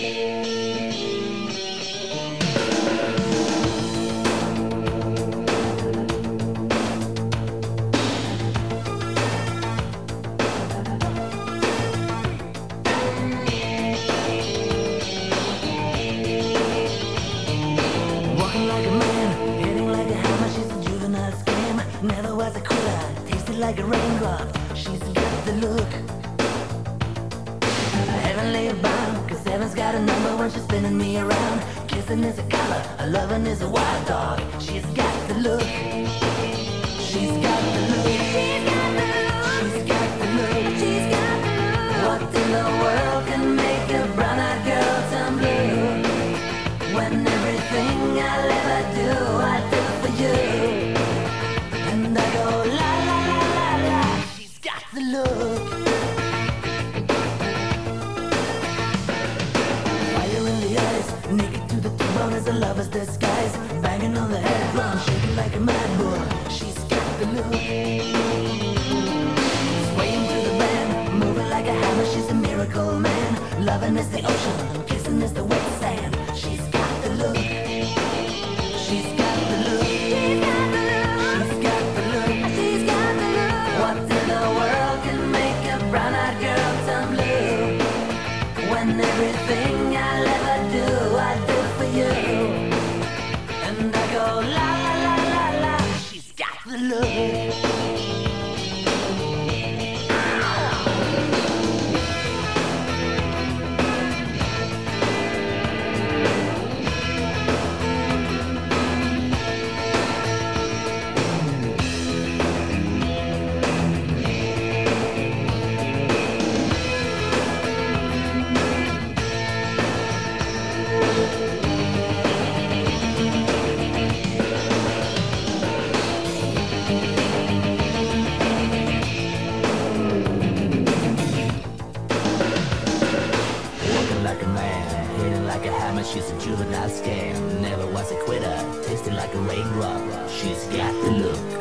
Like a man, hitting like a hammer. She's a juvenile scam. Never was a quitter, tasted like a raindrop. She's got the look. Heavenly got a number when she's spinning me around. Kissing is a color, a loving is a wild dog. She's got the look. Lover's disguise. Banging on the head drum, shaking like a mad bull. She's got the look. Swaying through the band, moving like a hammer. She's a miracle man. Loving is the ocean, kissing is the wet sand. She's got the look. She's got the look. She's got the look. She's got the look. She's got the look. What in the world can make a brown-eyed girl turn blue? When everything la la la la la. She's got the look. Scam. Never was a quitter, tasting like a raindrop. She's got the look.